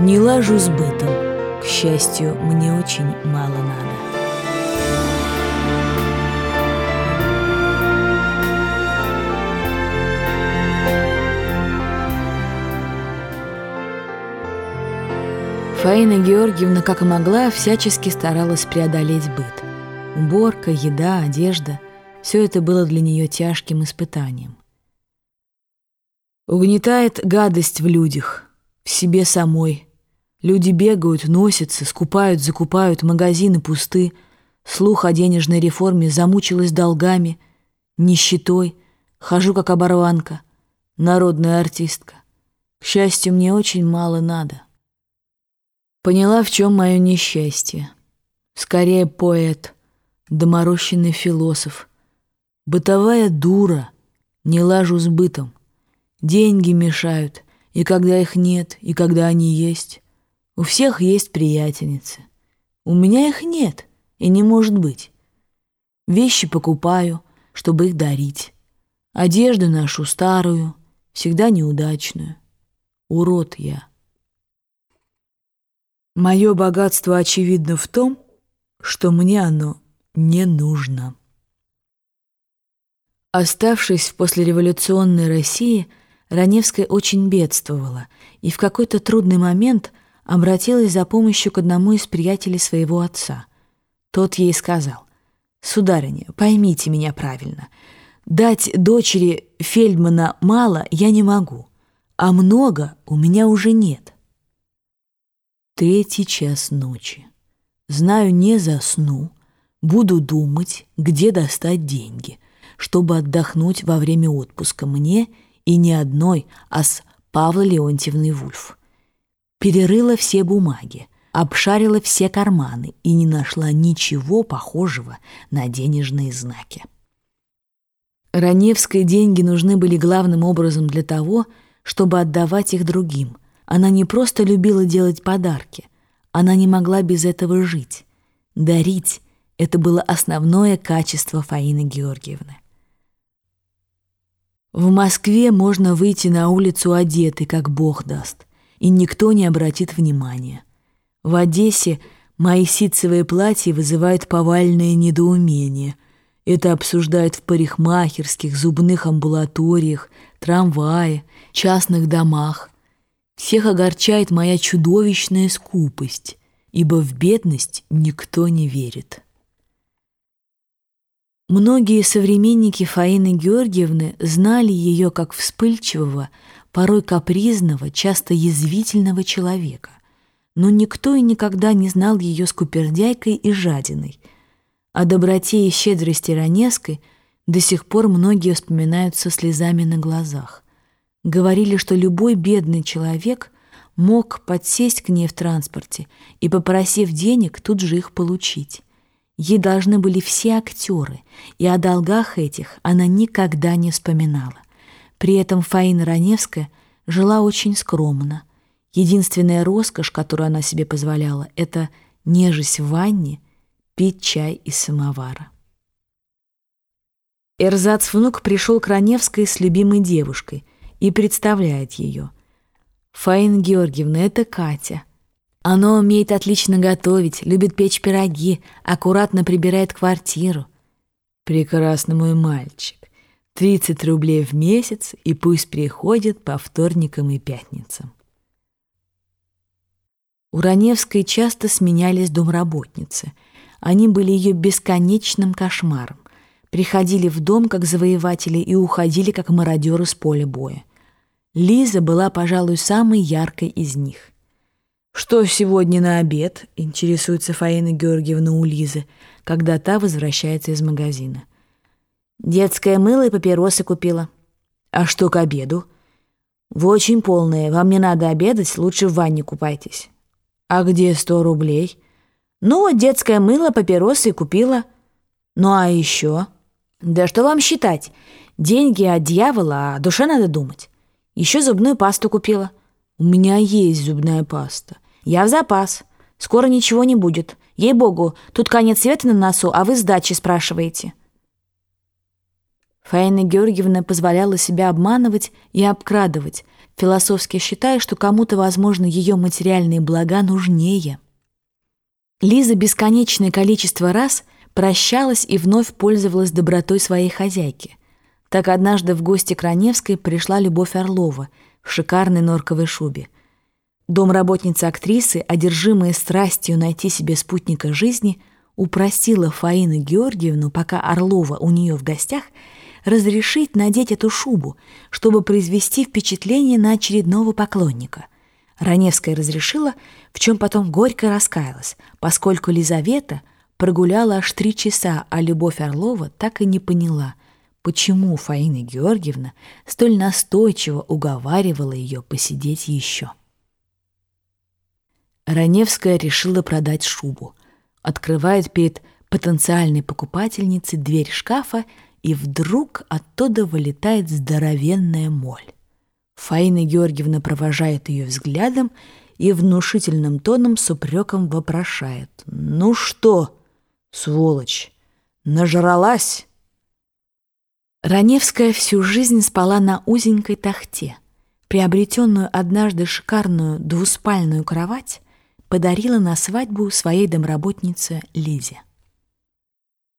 Не лажу с бытом. К счастью, мне очень мало надо. Фаина Георгиевна, как и могла, всячески старалась преодолеть быт. Уборка, еда, одежда — все это было для нее тяжким испытанием. Угнетает гадость в людях, в себе самой. Люди бегают, носятся, скупают, закупают, магазины пусты. Слух о денежной реформе замучилась долгами, нищетой. Хожу как оборванка, народная артистка. К счастью, мне очень мало надо. Поняла, в чем мое несчастье. Скорее поэт, доморощенный философ. Бытовая дура, не лажу с бытом. Деньги мешают, и когда их нет, и когда они есть. У всех есть приятельницы. У меня их нет, и не может быть. Вещи покупаю, чтобы их дарить. Одежду ношу старую, всегда неудачную. Урод я. Мое богатство очевидно в том, что мне оно не нужно. Оставшись в послереволюционной России, Раневская очень бедствовала и в какой-то трудный момент обратилась за помощью к одному из приятелей своего отца. Тот ей сказал, «Сударыня, поймите меня правильно, дать дочери Фельдмана мало я не могу, а много у меня уже нет». Третий час ночи. Знаю, не засну. Буду думать, где достать деньги, чтобы отдохнуть во время отпуска мне и не одной, а с Павлой Леонтьевной Вульф. Перерыла все бумаги, обшарила все карманы и не нашла ничего похожего на денежные знаки. Раневской деньги нужны были главным образом для того, чтобы отдавать их другим, она не просто любила делать подарки, она не могла без этого жить. Дарить — это было основное качество Фаины Георгиевны. В Москве можно выйти на улицу одетый, как Бог даст, и никто не обратит внимания. В Одессе мои ситцевые платья вызывают повальное недоумение. Это обсуждают в парикмахерских, зубных амбулаториях, трамвае, частных домах. Всех огорчает моя чудовищная скупость, ибо в бедность никто не верит. Многие современники Фаины Георгиевны знали ее как вспыльчивого, порой капризного, часто язвительного человека, но никто и никогда не знал ее скупердяйкой и жадиной. О доброте и щедрости Раневской до сих пор многие вспоминают со слезами на глазах – Говорили, что любой бедный человек мог подсесть к ней в транспорте и, попросив денег, тут же их получить. Ей должны были все актеры, и о долгах этих она никогда не вспоминала. При этом Фаина Раневская жила очень скромно. Единственная роскошь, которую она себе позволяла, это нежесть в ванне, пить чай из самовара. Эрзац-внук пришел к Раневской с любимой девушкой, и представляет ее. Фаина Георгиевна, это Катя. Она умеет отлично готовить, любит печь пироги, аккуратно прибирает квартиру. Прекрасный мой мальчик. 30 рублей в месяц, и пусть приходит по вторникам и пятницам. У Раневской часто сменялись домработницы. Они были ее бесконечным кошмаром. Приходили в дом как завоеватели и уходили как мародеры с поля боя. Лиза была, пожалуй, самой яркой из них. «Что сегодня на обед?» — интересуется Фаина Георгиевна у Лизы, когда та возвращается из магазина. «Детское мыло и папиросы купила». «А что к обеду?» «Вы очень полные, вам не надо обедать, лучше в ванне купайтесь». «А где сто рублей?» «Ну, вот детское мыло, папиросы купила». «Ну, а еще?» «Да что вам считать? Деньги от дьявола, а душе надо думать». Еще зубную пасту купила. У меня есть зубная паста. Я в запас. Скоро ничего не будет. Ей-богу, тут конец света на носу, а вы сдачи спрашиваете. Фаина Георгиевна позволяла себя обманывать и обкрадывать, философски считая, что кому-то, возможно, ее материальные блага нужнее. Лиза бесконечное количество раз прощалась и вновь пользовалась добротой своей хозяйки. Так однажды в гости к Раневской пришла Любовь Орлова в шикарной норковой шубе. Домработница актрисы, одержимая страстью найти себе спутника жизни, упросила Фаину Георгиевну, пока Орлова у нее в гостях, разрешить надеть эту шубу, чтобы произвести впечатление на очередного поклонника. Раневская разрешила, в чем потом горько раскаялась, поскольку Лизавета прогуляла аж три часа, а Любовь Орлова так и не поняла, почему Фаина Георгиевна столь настойчиво уговаривала ее посидеть еще. Раневская решила продать шубу. Открывает перед потенциальной покупательницей дверь шкафа и вдруг оттуда вылетает здоровенная моль. Фаина Георгиевна провожает ее взглядом и внушительным тоном с упреком вопрошает. «Ну что, сволочь, нажралась?» Раневская всю жизнь спала на узенькой тахте. Приобретенную однажды шикарную двуспальную кровать подарила на свадьбу своей домработнице Лизе.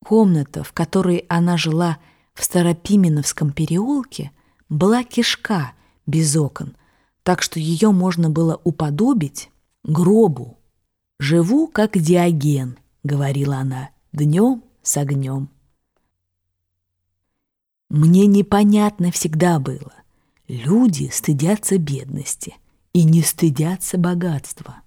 Комната, в которой она жила в Старопименовском переулке, была кишка без окон, так что ее можно было уподобить гробу. «Живу, как Диоген», — говорила она, — «днем с огнем». Мне непонятно всегда было. Люди стыдятся бедности и не стыдятся богатства.